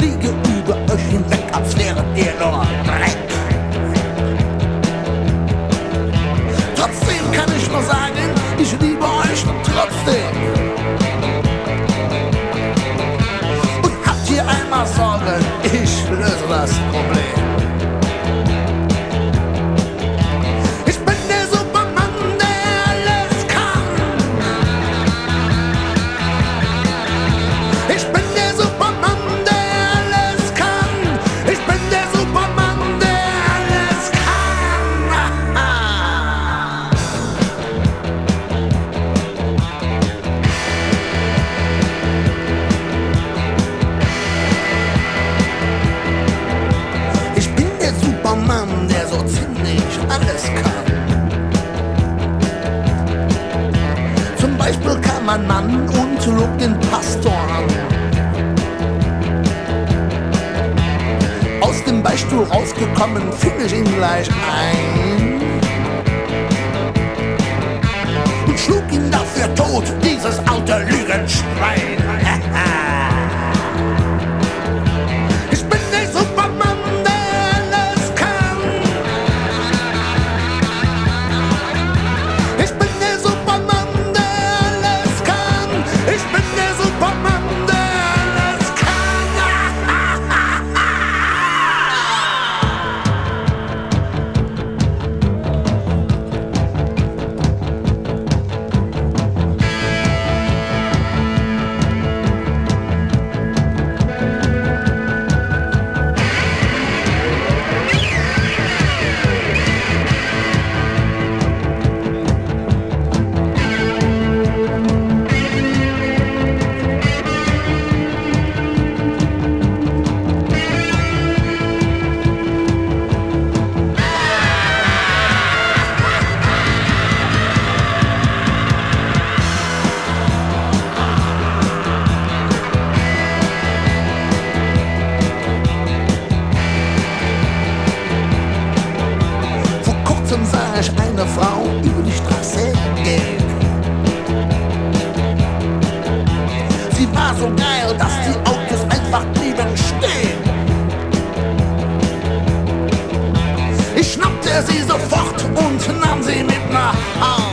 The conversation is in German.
fliege über euch hinweg, als wäre ihr nur Dreck. Trotzdem kann ich nur sagen, ich liebe euch trotzdem. Und habt ihr einmal Sorgen, ich löse das Problem. Beispiel kam ein Mann und log den Pastor an. Aus dem Beistuhl rausgekommen, fing ich ihn gleich ein. Und schlug ihn dafür kurzem sah ich eine Frau über die Straße gehen. Sie war so geil, dass die Autos einfach blieben stehen. Ich schnappte sie sofort und nahm sie mit nach Hause.